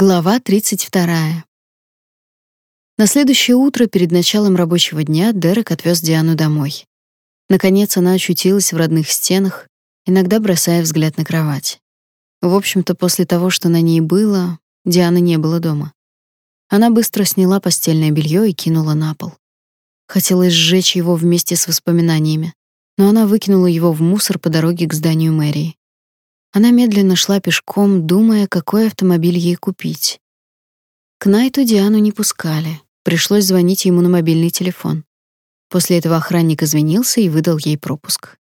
Глава 32. На следующее утро перед началом рабочего дня Дерек отвез Диану домой. Наконец она очутилась в родных стенах, иногда бросая взгляд на кровать. В общем-то, после того, что на ней было, Дианы не было дома. Она быстро сняла постельное белье и кинула на пол. Хотелось сжечь его вместе с воспоминаниями, но она выкинула его в мусор по дороге к зданию мэрии. Она медленно шла пешком, думая, какой автомобиль ей купить. К Найту Диану не пускали. Пришлось звонить ему на мобильный телефон. После этого охранник извинился и выдал ей пропуск.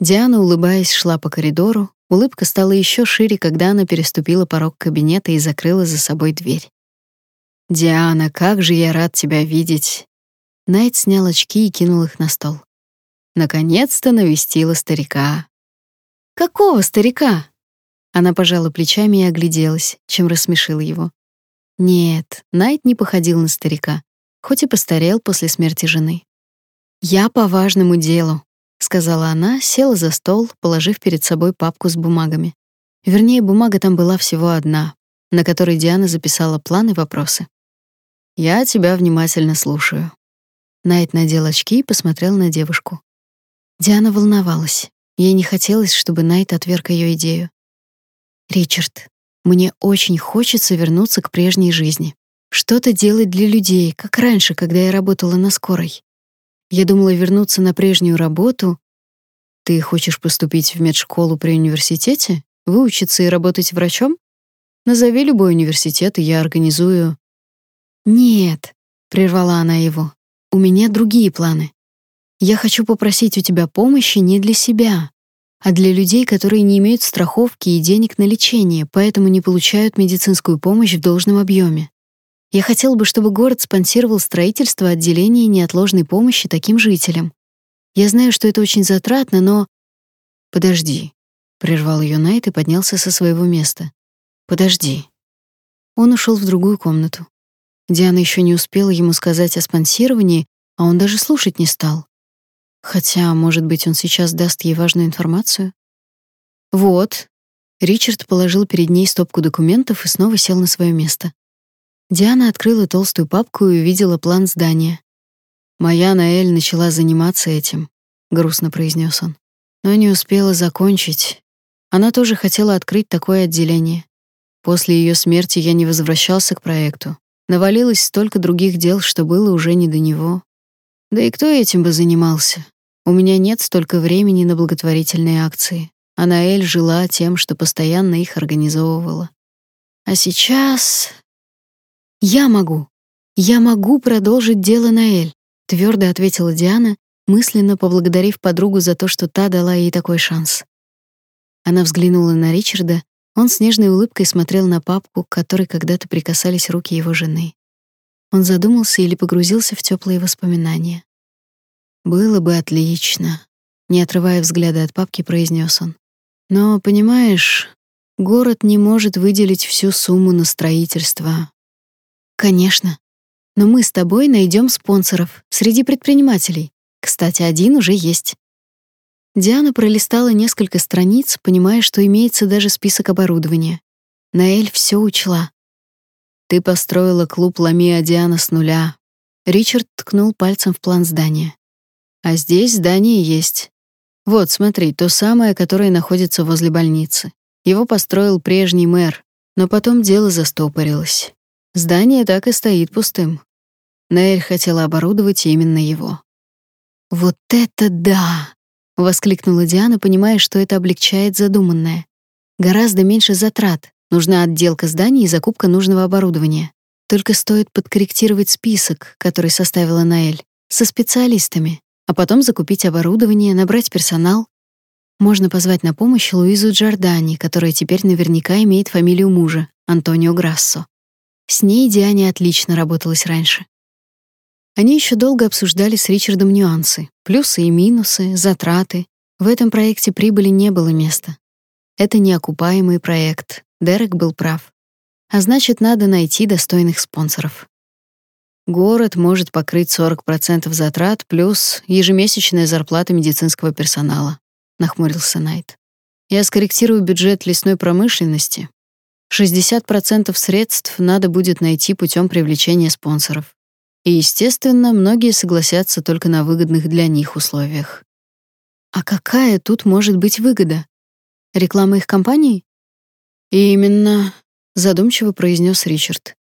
Диана, улыбаясь, шла по коридору. Улыбка стала еще шире, когда она переступила порог кабинета и закрыла за собой дверь. «Диана, как же я рад тебя видеть!» Найт снял очки и кинул их на стол. Наконец-то навестила старика. Какого старика? Она пожала плечами и огляделась, чем рассмешила его. Нет, Найт не походил на старика, хоть и постарел после смерти жены. Я по важному делу, сказала она, села за стол, положив перед собой папку с бумагами. Вернее, бумага там была всего одна, на которой Диана записала планы и вопросы. Я тебя внимательно слушаю. Найт надел очки и посмотрел на девушку. Диана волновалась. Ей не хотелось, чтобы Найт отверг ее идею. «Ричард, мне очень хочется вернуться к прежней жизни. Что-то делать для людей, как раньше, когда я работала на скорой. Я думала вернуться на прежнюю работу. Ты хочешь поступить в медшколу при университете? Выучиться и работать врачом? Назови любой университет, и я организую...» «Нет», — прервала она его, — «у меня другие планы. Я хочу попросить у тебя помощи не для себя, а для людей, которые не имеют страховки и денег на лечение, поэтому не получают медицинскую помощь в должном объеме. Я хотел бы, чтобы город спонсировал строительство отделения неотложной помощи таким жителям. Я знаю, что это очень затратно, но Подожди, прервал ее Найт и поднялся со своего места. Подожди. Он ушел в другую комнату. Диана еще не успела ему сказать о спонсировании, а он даже слушать не стал. Хотя, может быть, он сейчас даст ей важную информацию. Вот. Ричард положил перед ней стопку документов и снова сел на свое место. Диана открыла толстую папку и увидела план здания. Моя Наэль начала заниматься этим, грустно произнес он. Но не успела закончить. Она тоже хотела открыть такое отделение. После ее смерти я не возвращался к проекту. Навалилось столько других дел, что было уже не до него. Да и кто этим бы занимался? У меня нет столько времени на благотворительные акции. А Наэль жила тем, что постоянно их организовывала. А сейчас я могу. Я могу продолжить дело Наэль, твердо ответила Диана, мысленно поблагодарив подругу за то, что та дала ей такой шанс. Она взглянула на Ричарда, он с нежной улыбкой смотрел на папку, к которой когда-то прикасались руки его жены. Он задумался или погрузился в теплые воспоминания. Было бы отлично, не отрывая взгляда от папки, произнес он. Но, понимаешь, город не может выделить всю сумму на строительство. Конечно. Но мы с тобой найдем спонсоров среди предпринимателей. Кстати, один уже есть. Диана пролистала несколько страниц, понимая, что имеется даже список оборудования. Наэль все учла. Ты построила клуб Ламия Диана с нуля. Ричард ткнул пальцем в план здания. А здесь здание есть. Вот, смотри, то самое, которое находится возле больницы. Его построил прежний мэр, но потом дело застопорилось. Здание так и стоит пустым. Нейр хотела оборудовать именно его. «Вот это да!» — воскликнула Диана, понимая, что это облегчает задуманное. «Гораздо меньше затрат. Нужна отделка здания и закупка нужного оборудования. Только стоит подкорректировать список, который составила Наэль, со специалистами а потом закупить оборудование, набрать персонал. Можно позвать на помощь Луизу Джордани, которая теперь наверняка имеет фамилию мужа, Антонио Грассо. С ней Диане отлично работалось раньше. Они еще долго обсуждали с Ричардом нюансы, плюсы и минусы, затраты. В этом проекте прибыли не было места. Это неокупаемый проект. Дерек был прав. А значит, надо найти достойных спонсоров. Город может покрыть 40% затрат плюс ежемесячная зарплата медицинского персонала, нахмурился Найт. Я скорректирую бюджет лесной промышленности. 60% средств надо будет найти путем привлечения спонсоров. И, естественно, многие согласятся только на выгодных для них условиях. А какая тут может быть выгода? Реклама их компании? Именно, задумчиво произнес Ричард.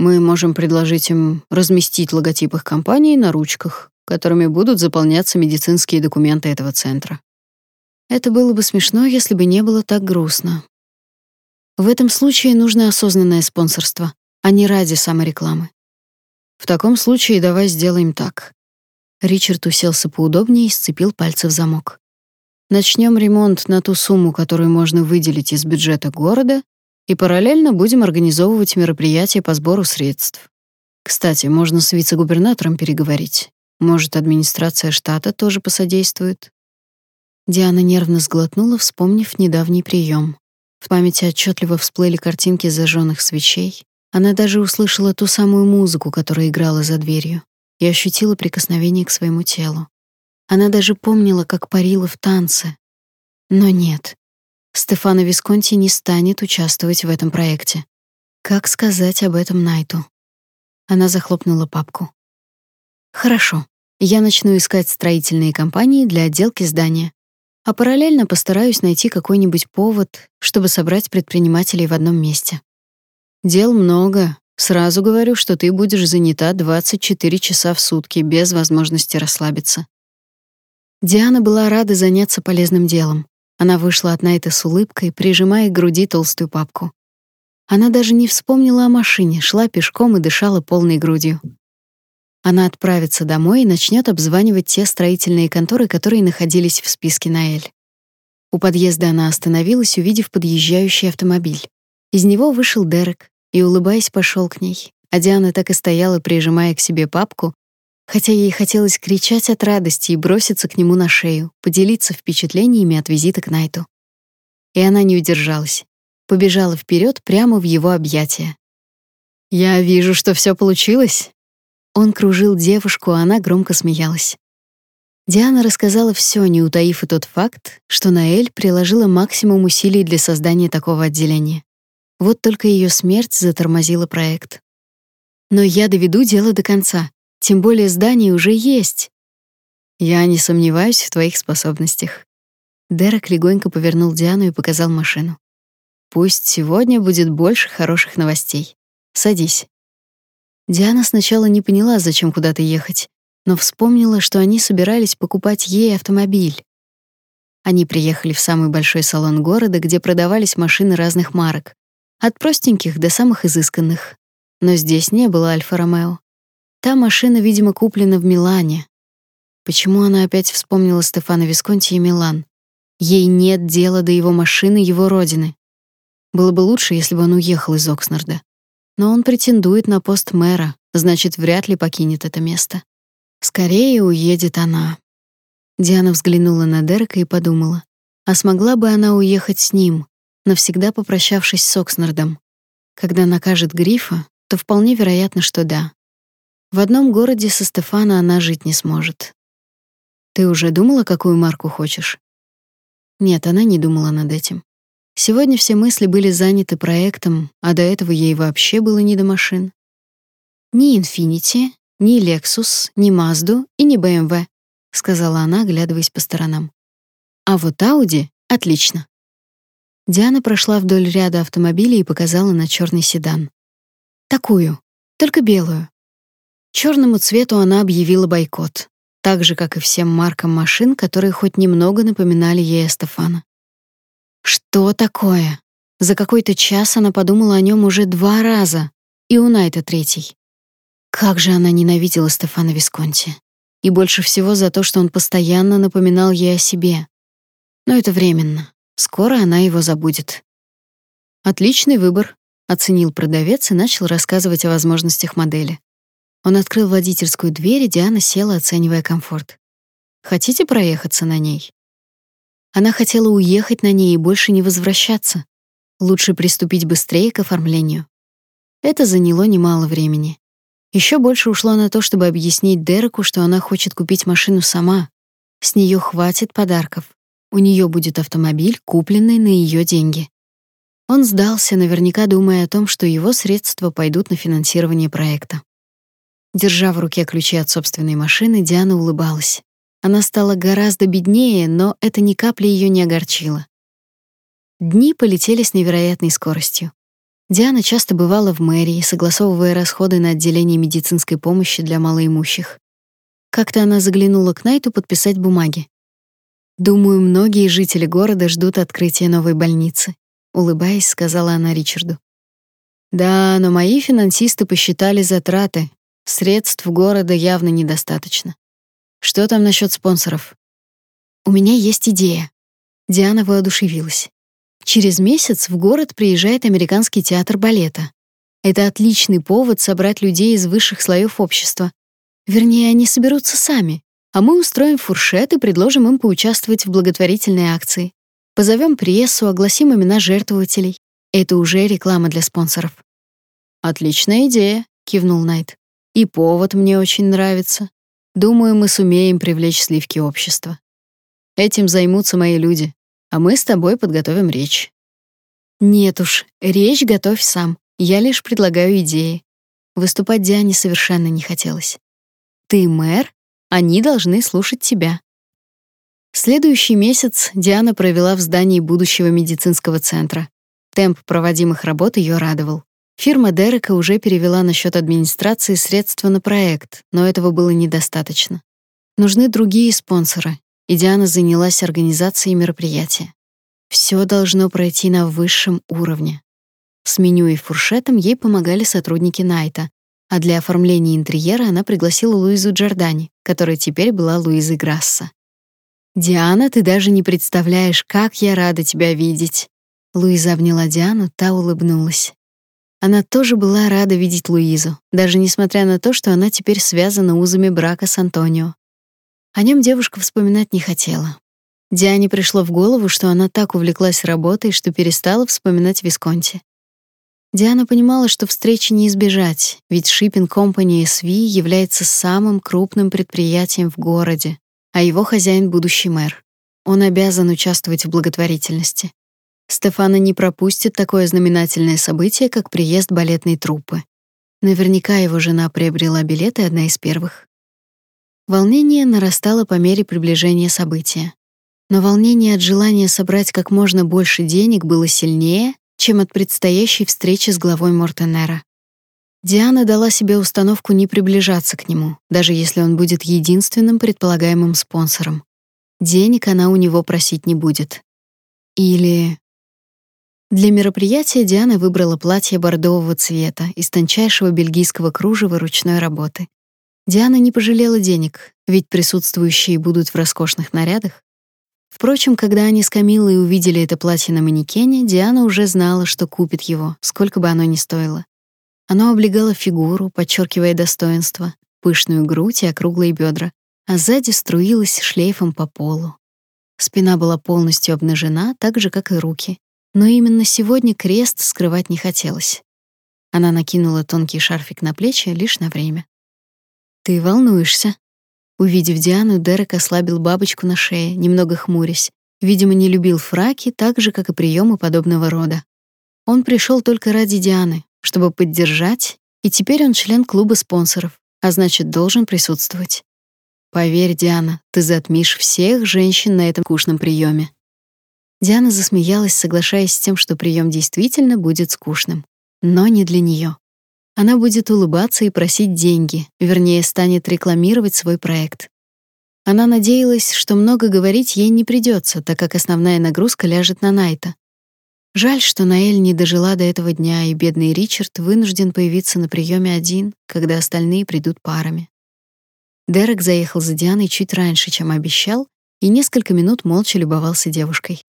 Мы можем предложить им разместить логотип их компании на ручках, которыми будут заполняться медицинские документы этого центра. Это было бы смешно, если бы не было так грустно. В этом случае нужно осознанное спонсорство, а не ради саморекламы. В таком случае давай сделаем так. Ричард уселся поудобнее и сцепил пальцы в замок. Начнем ремонт на ту сумму, которую можно выделить из бюджета города, и параллельно будем организовывать мероприятия по сбору средств. Кстати, можно с вице-губернатором переговорить. Может, администрация штата тоже посодействует. Диана нервно сглотнула, вспомнив недавний прием. В памяти отчетливо всплыли картинки зажженных свечей. Она даже услышала ту самую музыку, которая играла за дверью, и ощутила прикосновение к своему телу. Она даже помнила, как парила в танце. Но нет. Стефано Висконти не станет участвовать в этом проекте. Как сказать об этом Найту? Она захлопнула папку. Хорошо. Я начну искать строительные компании для отделки здания а параллельно постараюсь найти какой-нибудь повод, чтобы собрать предпринимателей в одном месте. Дел много. Сразу говорю, что ты будешь занята 24 часа в сутки без возможности расслабиться. Диана была рада заняться полезным делом. Она вышла от Найта с улыбкой, прижимая к груди толстую папку. Она даже не вспомнила о машине, шла пешком и дышала полной грудью. Она отправится домой и начнет обзванивать те строительные конторы, которые находились в списке Наэль. У подъезда она остановилась, увидев подъезжающий автомобиль. Из него вышел Дерек и, улыбаясь, пошел к ней. А Диана так и стояла, прижимая к себе папку, хотя ей хотелось кричать от радости и броситься к нему на шею, поделиться впечатлениями от визита к Найту. И она не удержалась. Побежала вперед прямо в его объятия. «Я вижу, что все получилось», он кружил девушку, а она громко смеялась. Диана рассказала все, не утаив и тот факт, что Наэль приложила максимум усилий для создания такого отделения. Вот только ее смерть затормозила проект. Но я доведу дело до конца. Тем более здание уже есть. Я не сомневаюсь в твоих способностях. Дерек легонько повернул Диану и показал машину. Пусть сегодня будет больше хороших новостей. Садись. Диана сначала не поняла, зачем куда-то ехать, но вспомнила, что они собирались покупать ей автомобиль. Они приехали в самый большой салон города, где продавались машины разных марок, от простеньких до самых изысканных. Но здесь не было Альфа-Ромео. Та машина, видимо, куплена в Милане. Почему она опять вспомнила Стефана Висконти и Милан? Ей нет дела до его машины, его родины. Было бы лучше, если бы он уехал из Окснарда. Но он претендует на пост мэра, значит, вряд ли покинет это место. Скорее уедет она. Диана взглянула на Дерека и подумала, а смогла бы она уехать с ним, навсегда попрощавшись с Окснардом? Когда накажет Грифа, то вполне вероятно, что да. В одном городе со Стефана она жить не сможет. Ты уже думала, какую марку хочешь? Нет, она не думала над этим. Сегодня все мысли были заняты проектом, а до этого ей вообще было не до машин. Ни Infiniti, ни Lexus, ни Mazda и ни BMW, сказала она, оглядываясь по сторонам. А вот Audi отлично. Диана прошла вдоль ряда автомобилей и показала на черный седан. Такую, только белую. Черному цвету она объявила бойкот, так же как и всем маркам машин, которые хоть немного напоминали ей Стефана. Что такое? За какой-то час она подумала о нем уже два раза, и у Найта третий. Как же она ненавидела Стефана Висконти. И больше всего за то, что он постоянно напоминал ей о себе. Но это временно. Скоро она его забудет. Отличный выбор, оценил продавец и начал рассказывать о возможностях модели. Он открыл водительскую дверь, и Диана села, оценивая комфорт. Хотите проехаться на ней? Она хотела уехать на ней и больше не возвращаться. Лучше приступить быстрее к оформлению. Это заняло немало времени. Еще больше ушло на то, чтобы объяснить Дереку, что она хочет купить машину сама. С нее хватит подарков. У нее будет автомобиль, купленный на ее деньги. Он сдался, наверняка думая о том, что его средства пойдут на финансирование проекта. Держа в руке ключи от собственной машины, Диана улыбалась. Она стала гораздо беднее, но это ни капли ее не огорчило. Дни полетели с невероятной скоростью. Диана часто бывала в мэрии, согласовывая расходы на отделение медицинской помощи для малоимущих. Как-то она заглянула к Найту подписать бумаги. Думаю, многие жители города ждут открытия новой больницы, улыбаясь, сказала она Ричарду. Да, но мои финансисты посчитали затраты. Средств города явно недостаточно. Что там насчет спонсоров? У меня есть идея. Диана воодушевилась. Через месяц в город приезжает американский театр балета. Это отличный повод собрать людей из высших слоев общества. Вернее, они соберутся сами, а мы устроим фуршет и предложим им поучаствовать в благотворительной акции. Позовем прессу, огласим имена жертвователей. Это уже реклама для спонсоров. Отличная идея, кивнул Найт. И повод мне очень нравится. Думаю, мы сумеем привлечь сливки общества. Этим займутся мои люди, а мы с тобой подготовим речь. Нет уж, речь готовь сам. Я лишь предлагаю идеи. Выступать Диане совершенно не хотелось. Ты мэр, они должны слушать тебя. Следующий месяц Диана провела в здании будущего медицинского центра. Темп проводимых работ ее радовал. Фирма Дерека уже перевела на счет администрации средства на проект, но этого было недостаточно. Нужны другие спонсоры, и Диана занялась организацией мероприятия. Все должно пройти на высшем уровне. С меню и фуршетом ей помогали сотрудники Найта, а для оформления интерьера она пригласила Луизу Джордани, которая теперь была Луизой Грасса. «Диана, ты даже не представляешь, как я рада тебя видеть!» Луиза обняла Диану, та улыбнулась. Она тоже была рада видеть Луизу, даже несмотря на то, что она теперь связана узами брака с Антонио. О нем девушка вспоминать не хотела. Диане пришло в голову, что она так увлеклась работой, что перестала вспоминать Висконти. Диана понимала, что встречи не избежать, ведь Shipping Company SV является самым крупным предприятием в городе, а его хозяин — будущий мэр. Он обязан участвовать в благотворительности. Стефана не пропустит такое знаменательное событие, как приезд балетной труппы. Наверняка его жена приобрела билеты одна из первых. Волнение нарастало по мере приближения события. Но волнение от желания собрать как можно больше денег было сильнее, чем от предстоящей встречи с главой Мортенера. Диана дала себе установку не приближаться к нему, даже если он будет единственным предполагаемым спонсором. Денег она у него просить не будет. Или Для мероприятия Диана выбрала платье бордового цвета из тончайшего бельгийского кружева ручной работы. Диана не пожалела денег, ведь присутствующие будут в роскошных нарядах. Впрочем, когда они с Камилой увидели это платье на манекене, Диана уже знала, что купит его, сколько бы оно ни стоило. Оно облегало фигуру, подчеркивая достоинство, пышную грудь и округлые бедра, а сзади струилось шлейфом по полу. Спина была полностью обнажена, так же, как и руки. Но именно сегодня крест скрывать не хотелось. Она накинула тонкий шарфик на плечи лишь на время. «Ты волнуешься?» Увидев Диану, Дерек ослабил бабочку на шее, немного хмурясь. Видимо, не любил фраки, так же, как и приемы подобного рода. Он пришел только ради Дианы, чтобы поддержать, и теперь он член клуба спонсоров, а значит, должен присутствовать. Поверь, Диана, ты затмишь всех женщин на этом скучном приеме. Диана засмеялась, соглашаясь с тем, что прием действительно будет скучным, но не для нее. Она будет улыбаться и просить деньги, вернее, станет рекламировать свой проект. Она надеялась, что много говорить ей не придется, так как основная нагрузка ляжет на Найта. Жаль, что Наэль не дожила до этого дня, и бедный Ричард вынужден появиться на приеме один, когда остальные придут парами. Дерек заехал за Дианой чуть раньше, чем обещал, и несколько минут молча любовался девушкой.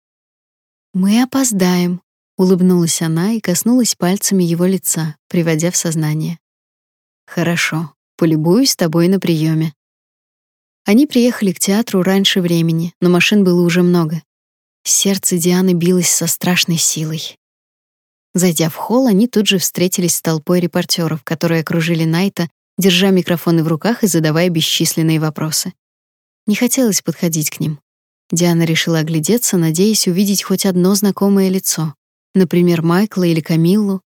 «Мы опоздаем», Улыбнулась она и коснулась пальцами его лица, приводя в сознание. Хорошо, полюбуюсь тобой на приеме. Они приехали к театру раньше времени, но машин было уже много. Сердце Дианы билось со страшной силой. Зайдя в холл, они тут же встретились с толпой репортеров, которые окружили Найта, держа микрофоны в руках и задавая бесчисленные вопросы. Не хотелось подходить к ним. Диана решила оглядеться, надеясь увидеть хоть одно знакомое лицо например, Майкла или Камиллу.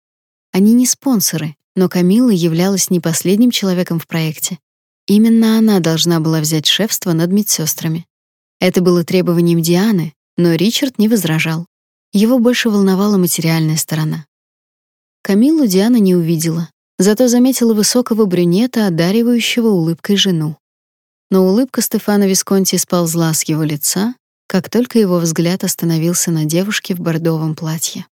Они не спонсоры, но Камилла являлась не последним человеком в проекте. Именно она должна была взять шефство над медсестрами. Это было требованием Дианы, но Ричард не возражал. Его больше волновала материальная сторона. Камиллу Диана не увидела, зато заметила высокого брюнета, одаривающего улыбкой жену. Но улыбка Стефана Висконти сползла с его лица, как только его взгляд остановился на девушке в бордовом платье.